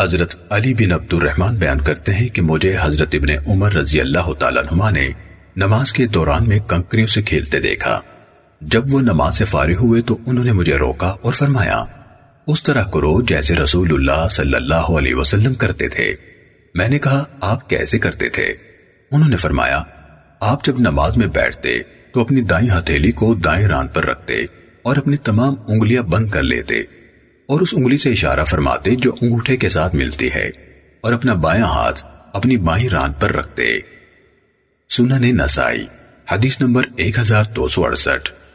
حضرت علی بن عبد الرحمن بیان کرتے ہیں کہ مجھے حضرت ابن عمر رضی اللہ تعالیٰ عنہ نے نماز کے دوران میں کنکریوں سے کھیلتے دیکھا۔ جب وہ نماز سے فارغ ہوئے تو انہوں نے مجھے روکا اور فرمایا، اس طرح کرو جیسے رسول اللہ صلی اللہ علیہ وسلم کرتے تھے۔ میں نے کہا، آپ کیسے کرتے تھے؟ انہوں نے فرمایا، آپ جب نماز میں بیٹھتے تو اپنی دائیں ہتھیلی کو دائیں ران پر رکھتے اور اپنی تمام انگلیاں بند کر لیتے۔ اور اس انگلی سے اشارہ فرماتے جو انگوٹھے کے ساتھ ملتی ہے اور اپنا بایاں ہاتھ اپنی بائیں ران پر رکھتے۔ سنن نسائی، حدیث نمبر 1268